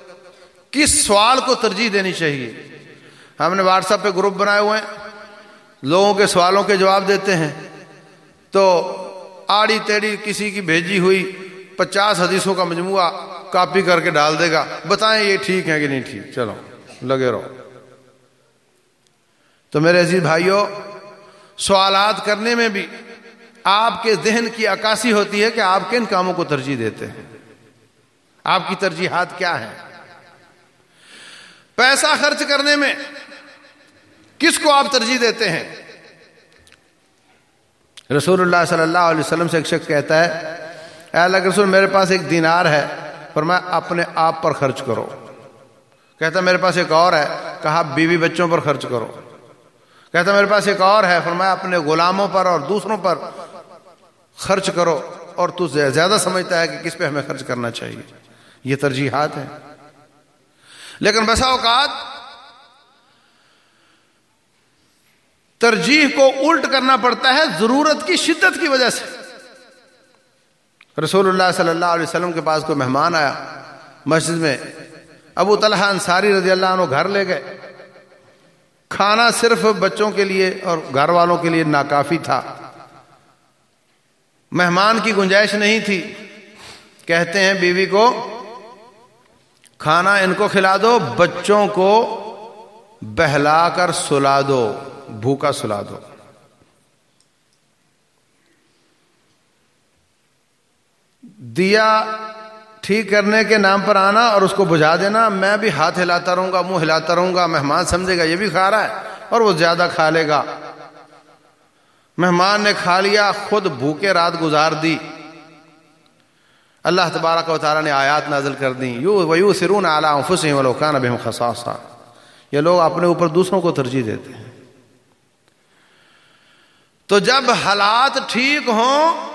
کس سوال کو ترجیح دینی چاہیے؟ ہم نے واٹس ایپ پہ گروپ بنائے ہوئے ہیں۔ لوگوں کے سوالوں کے جواب دیتے ہیں۔ تو آڑی تیڑی کسی کی بھیجی ہوئی پچاس حدیثوں کا مجموعہ کاپی کر کے ڈال دے گا۔ بتائیں یہ ٹھیک ہے کہ نہیں ٹھیک؟ چلو، لگے رہو۔ تو میرے عزیز بھائیوں سوالات کرنے میں بھی آپ کے ذہن کی عکاسی ہوتی ہے کہ آپ کن کاموں کو ترجیح دیتے ہیں۔ آپ کی ترجیحات کیا ہیں؟ پیسہ خرچ کرنے میں کس کو آپ ترجیح دیتے ہیں؟ رسول اللہ صلی اللہ علیہ وسلم سے ایک شخص کہتا ہے، اے اللہ کے رسول، میرے پاس ایک دینار ہے پر میں اپنے آپ پر خرچ کرو۔ کہتا میرے پاس ایک اور ہے، کہا بیوی بچوں پر خرچ کرو۔ کہتا میرے پاس ایک اور ہے، فرمایا، اپنے غلاموں پر اور دوسروں پر خرچ کرو۔ اور تو زیادہ سمجھتا ہے کہ کس پہ ہمیں خرچ کرنا چاہیے۔ یہ ترجیحات ہیں۔ لیکن بسا اوقات ترجیح کو الٹ کرنا پڑتا ہے ضرورت کی شدت کی وجہ سے۔ رسول اللہ صلی اللہ علیہ وسلم کے پاس کوئی مہمان آیا مسجد میں، ابو طلحہ انصاری رضی اللہ عنہ گھر لے گئے۔ کھانا صرف بچوں کے لیے اور گھر والوں کے لیے ناکافی تھا۔ مہمان کی گنجائش نہیں تھی۔ کہتے ہیں بیوی کو، کھانا ان کو کھلا دو، بچوں کو بہلا کر سلا دو۔ بھوکا سلا دو۔ دیا ٹھیک کرنے کے نام پر آنا اور اس کو بجھا دینا، میں بھی ہاتھ ہلاتا رہوں گا، منہ ہلاتا رہوں گا، مہمان سمجھے گا، یہ بھی کھا رہا ہے اور وہ زیادہ کھا لے گا۔ مہمان نے کھا لیا، خود بھوکے رات گزار دی۔ اللہ تبارک و تعالیٰ نے آیات نازل کر دی یو ویو سرون اعلیٰ فسیں ولوکان اب خساسا یہ لوگ اپنے اوپر دوسروں کو ترجیح دیتے ہیں۔ تو جب حالات ٹھیک ہوں،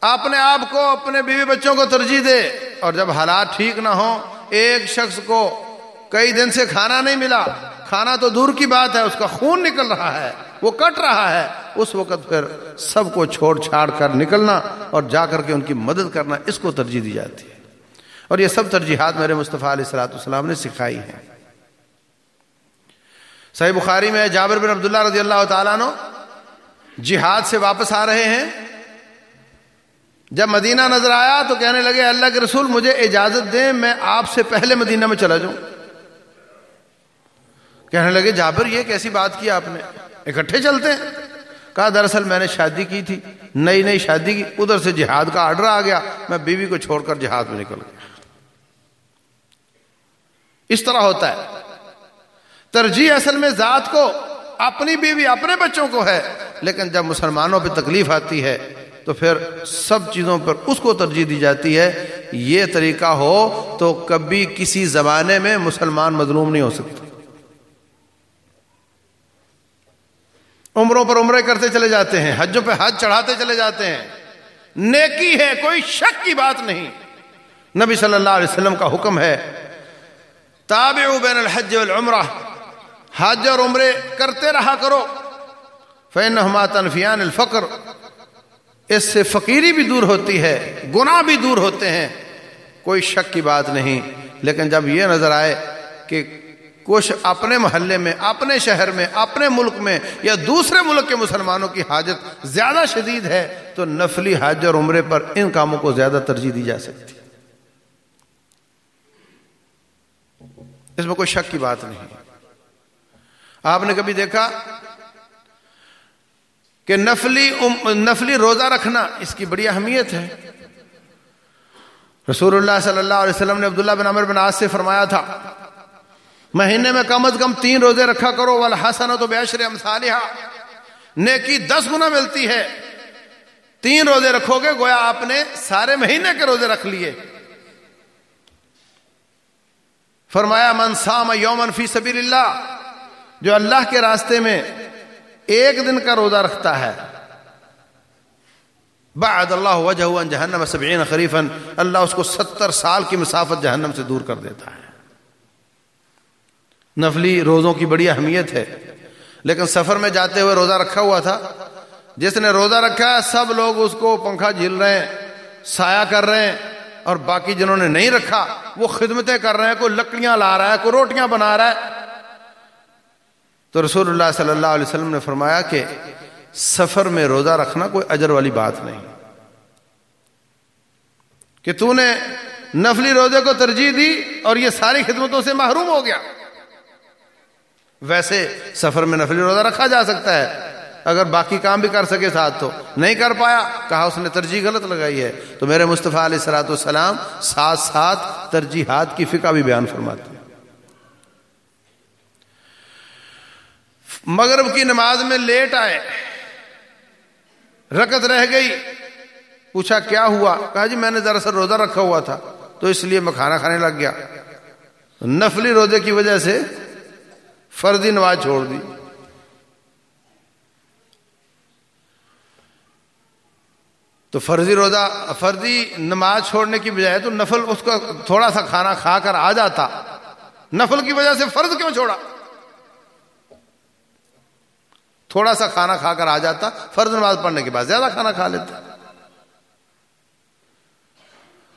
اپنے آپ کو، اپنے بیوی بچوں کو ترجیح دے اور جب حالات ٹھیک نہ ہوں، ایک شخص کو کئی دن سے کھانا نہیں ملا۔ کھانا تو دور کی بات ہے، اس کا خون نکل رہا ہے، وہ کٹ رہا ہے۔ اس وقت پھر سب کو چھوڑ چھاڑ کر نکلنا اور جا کر کے ان کی مدد کرنا، اس کو ترجیح دی جاتی ہے۔ اور یہ سب ترجیحات میرے مصطفیٰ علیہ السلاۃ السلام نے سکھائی ہیں۔ صحیح بخاری میں جابر بن عبداللہ رضی اللہ تعالیٰ نو جہاد سے واپس آ رہے ہیں۔ جب مدینہ نظر آیا تو کہنے لگے، اللہ کے رسول مجھے اجازت دیں، میں آپ سے پہلے مدینہ میں چلا جاؤں۔ کہنے لگے، جابر، یہ کیسی بات کی آپ نے؟ اکٹھے چلتے ہیں۔ کہا، دراصل میں نے شادی کی تھی، نئی نئی شادی کی، ادھر سے جہاد کا آرڈر آ گیا، میں بیوی کو چھوڑ کر جہاد میں نکل گیا۔ اس طرح ہوتا ہے۔ ترجیح اصل میں ذات کو، اپنی بیوی، اپنے بچوں کو ہے۔ لیکن جب مسلمانوں پہ تکلیف آتی ہے، تو پھر سب چیزوں پر اس کو ترجیح دی جاتی ہے، یہ طریقہ ہو تو کبھی کسی زمانے میں مسلمان مظلوم نہیں ہو سکتا عمروں پر عمرے کرتے چلے جاتے ہیں، حجوں پہ حج چڑھاتے چلے جاتے ہیں۔ نیکی ہے، کوئی شک کی بات نہیں۔ نبی صلی اللہ علیہ وسلم کا حکم ہے بین الحج والعمرہ، حج اور عمرے کرتے رہا کرو۔ تنفیان الفقر۔ اس سے فقیری بھی دور ہوتی ہے، گناہ بھی دور ہوتے ہیں۔ کوئی شک کی بات نہیں۔ لیکن جب یہ نظر آئے کہ کچھ اپنے محلے میں، اپنے شہر میں، اپنے ملک میں یا دوسرے ملک کے مسلمانوں کی حاجت زیادہ شدید ہے، تو نفلی حج اور عمرے پر ان کاموں کو زیادہ ترجیح دی جا سکتی۔ اس میں کوئی شک کی بات نہیں۔ آپ نے کبھی دیکھا کہ نفلی نفلی روزہ رکھنا اس کی بڑی اہمیت ہے۔ رسول اللہ صلی اللہ علیہ وسلم نے عبداللہ بن عمر بن آج سے فرمایا تھا، مہینے میں کم از کم تین روزے رکھا کرو والحسن تو بیشر امثالہ نیکی دس گنا ملتی ہے۔ تین روزے رکھو گے، گویا آپ نے سارے مہینے کے روزے رکھ لیے۔ فرمایا، من سام یومن فی سبیل اللہ جو اللہ کے راستے میں ایک دن کا روزہ رکھتا ہے۔ بعد اللہ وجہ جہنم سبعین خریفا، اللہ اس کو ستر سال کی مسافت جہنم سے دور کر دیتا ہے۔ نفلی روزوں کی بڑی اہمیت ہے۔ لیکن سفر میں جاتے ہوئے روزہ رکھا ہوا تھا۔ جس نے روزہ رکھا ہے سب لوگ اس کو پنکھا جھیل رہے ہیں، سایہ کر رہے ہیں۔ اور باقی جنہوں نے نہیں رکھا، وہ خدمتیں کر رہے ہیں، کوئی لکڑیاں لا رہا ہے، کوئی روٹیاں بنا رہا ہے۔ تو رسول اللہ صلی اللہ علیہ وسلم نے فرمایا کہ سفر میں روزہ رکھنا کوئی اجر والی بات نہیں۔ کہ تو نے نفلی روزے کو ترجیح دی اور یہ ساری خدمتوں سے محروم ہو گیا۔ ویسے سفر میں نفلی روزہ رکھا جا سکتا ہے، اگر باقی کام بھی کر سکے ساتھ تو۔ نہیں کر پایا، کہا اس نے ترجیح غلط لگائی ہے۔ تو میرے مصطفیٰ علیہ سلاۃ والسلام ساتھ ساتھ ترجیحات کی فقہ بھی بیان فرماتے ہیں۔ مغرب کی نماز میں لیٹ آئے۔ رکت رہ گئی۔ پوچھا کیا ہوا؟ کہا جی میں نے دراصل روزہ رکھا ہوا تھا، تو اس لیے میں کھانا کھانے لگ گیا۔ نفلی روزے کی وجہ سے فرضی نماز چھوڑ دی۔ تو فرضی روزہ فرضی نماز چھوڑنے کی بجائے تو نفل اس کا تھوڑا سا کھانا کھا کر آ جاتا۔ نفل کی وجہ سے فرض کیوں چھوڑا؟ تھوڑا سا کھانا کھا کر آ جاتا، فرض نماز پڑھنے کے بعد زیادہ کھانا کھا لیتا۔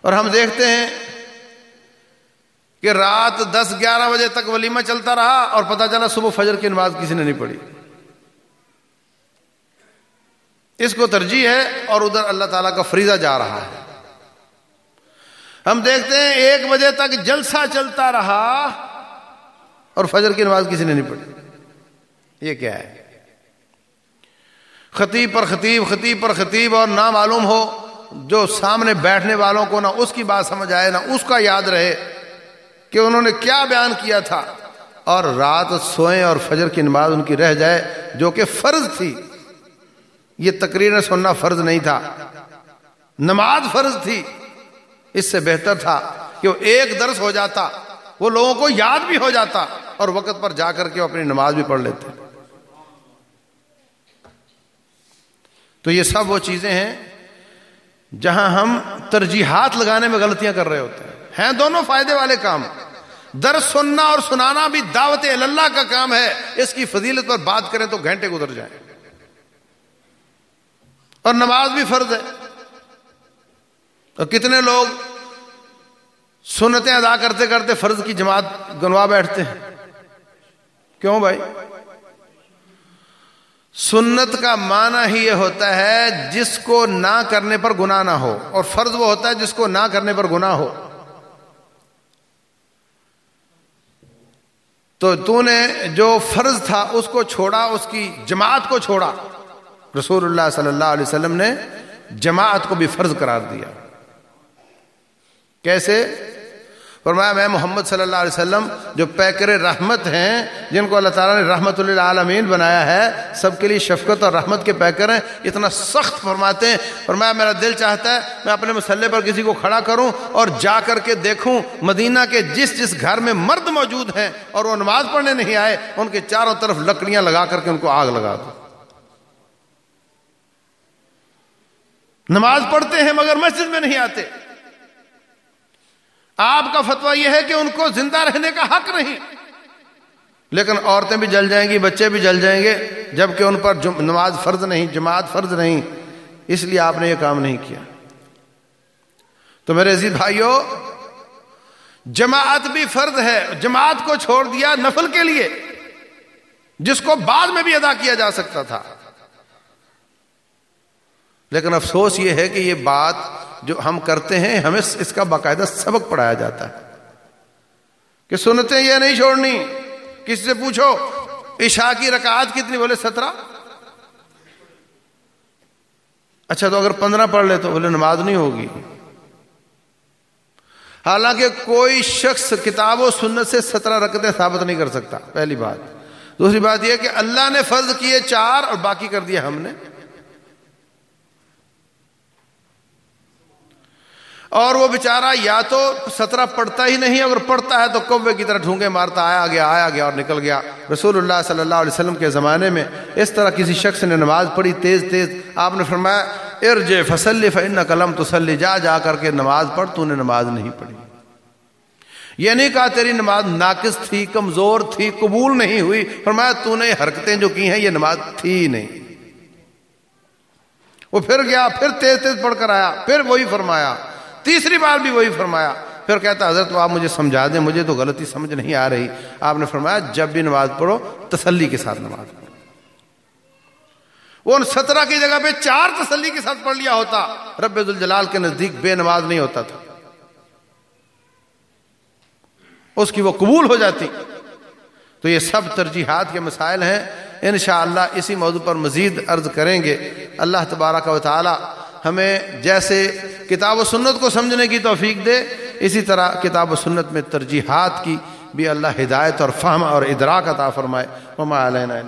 اور ہم دیکھتے ہیں کہ رات دس گیارہ بجے تک ولیمہ چلتا رہا اور پتا چلا صبح فجر کی نماز کسی نے نہیں پڑھی۔ اس کو ترجیح ہے اور ادھر اللہ تعالیٰ کا فریضہ جا رہا ہے۔ ہم دیکھتے ہیں ایک بجے تک جلسہ چلتا رہا اور فجر کی نماز کسی نے نہیں پڑھی۔ یہ کیا ہے؟ خطیب پر خطیب خطیب پر خطیب اور نہ معلوم ہو، جو سامنے بیٹھنے والوں کو نہ اس کی بات سمجھ آئے، نہ اس کا یاد رہے کہ انہوں نے کیا بیان کیا تھا۔ اور رات سوئیں اور فجر کی نماز ان کی رہ جائے، جو کہ فرض تھی۔ یہ تقریر سننا فرض نہیں تھا۔ نماز فرض تھی۔ اس سے بہتر تھا کہ وہ ایک درس ہو جاتا، وہ لوگوں کو یاد بھی ہو جاتا اور وقت پر جا کر کے وہ اپنی نماز بھی پڑھ لیتے۔ تو یہ سب وہ چیزیں ہیں جہاں ہم ترجیحات لگانے میں غلطیاں کر رہے ہوتے ہیں۔ ہیں دونوں فائدے والے کام۔ درس سننا اور سنانا بھی دعوت اللہ کا کام ہے۔ اس کی فضیلت پر بات کریں تو گھنٹے گزر جائیں۔ اور نماز بھی فرض ہے۔ اور کتنے لوگ سنتیں ادا کرتے کرتے فرض کی جماعت گنوا بیٹھتے ہیں۔ کیوں بھائی؟ سنت کا معنی ہی یہ ہوتا ہے جس کو نہ کرنے پر گناہ نہ ہو اور فرض وہ ہوتا ہے جس کو نہ کرنے پر گناہ ہو۔ تو تو نے جو فرض تھا اس کو چھوڑا، اس کی جماعت کو چھوڑا۔ رسول اللہ صلی اللہ علیہ وسلم نے جماعت کو بھی فرض قرار دیا۔ کیسے؟ فرمایا میں محمد صلی اللہ علیہ وسلم جو پیکر رحمت ہیں، جن کو اللہ تعالیٰ نے رحمت اللہ عالمین بنایا ہے، سب کے لیے شفقت اور رحمت کے پیکر ہیں۔ اتنا سخت فرماتے ہیں۔ فرمایا میرا دل چاہتا ہے میں اپنے مسلح پر کسی کو کھڑا کروں اور جا کر کے دیکھوں مدینہ کے جس جس گھر میں مرد موجود ہیں اور وہ نماز پڑھنے نہیں آئے، ان کے چاروں طرف لکڑیاں لگا کر کے ان کو آگ لگا دو۔ نماز پڑھتے ہیں مگر مسجد میں نہیں آتے۔ آپ کا فتوا یہ ہے کہ ان کو زندہ رہنے کا حق نہیں۔ لیکن عورتیں بھی جل جائیں گی، بچے بھی جل جائیں گے، جبکہ ان پر نماز فرض نہیں، جماعت فرض نہیں۔ اس لیے آپ نے یہ کام نہیں کیا۔ تو میرے عزیز بھائیوں جماعت بھی فرض ہے۔ جماعت کو چھوڑ دیا نفل کے لیے، جس کو بعد میں بھی ادا کیا جا سکتا تھا۔ لیکن افسوس یہ ہے کہ یہ بات جو ہم کرتے ہیں، ہمیں اس کا باقاعدہ سبق پڑھایا جاتا ہے۔ کہ سنتے یہ نہیں چھوڑنی۔ کسی سے پوچھو، عشاء کی رکعت کتنی؟ بولے، سترہ۔ اچھا تو اگر پندرہ پڑھ لے تو بولے، نماز نہیں ہوگی۔ حالانکہ کوئی شخص کتاب و سنت سے سترہ رکھتے ثابت نہیں کر سکتا، پہلی بات۔ دوسری بات یہ کہ اللہ نے فرض کیے چار اور باقی کر دیا ہم نے۔ اور وہ بیچارہ یا تو سترہ پڑھتا ہی نہیں، اگر پڑھتا ہے تو کوے کی طرح ڈھونگے مارتا، آیا گیا آیا گیا اور نکل گیا۔ رسول اللہ صلی اللہ علیہ وسلم کے زمانے میں اس طرح کسی شخص نے نماز پڑھی تیز تیز۔ آپ نے فرمایا ارج فصلی فن قلم تسلی جا جا کر کے نماز پڑھ، تو نے نماز نہیں پڑھی۔ یہ نہیں کہا تیری نماز ناقص تھی، کمزور تھی، قبول نہیں ہوئی۔ فرمایا، تو نے حرکتیں جو کی ہیں، یہ نماز تھی نہیں۔ وہ پھر گیا، پھر تیز تیز پڑھ کر آیا، پھر وہی فرمایا۔ تیسری بار بھی وہی فرمایا۔ پھر کہتا، حضرت آپ مجھے سمجھا دیں، مجھے تو غلطی سمجھ نہیں آ رہی۔ آپ نے فرمایا، جب بھی نماز پڑھو، تسلی کے ساتھ نماز پڑھو۔ وہ ان سترہ کی جگہ پہ چار تسلی کے ساتھ پڑھ لیا ہوتا۔ رب الجلال کے نزدیک بے نماز نہیں ہوتا تھا۔ اس کی وہ قبول ہو جاتی۔ تو یہ سب ترجیحات کے مسائل ہیں۔ انشاءاللہ اسی موضوع پر مزید عرض کریں گے۔ اللہ تبارک و تعالی ہمیں جیسے کتاب و سنت کو سمجھنے کی توفیق دے، اسی طرح کتاب و سنت میں ترجیحات کی بھی اللہ ہدایت اور فہم اور ادراک عطا فرمائے۔ علینا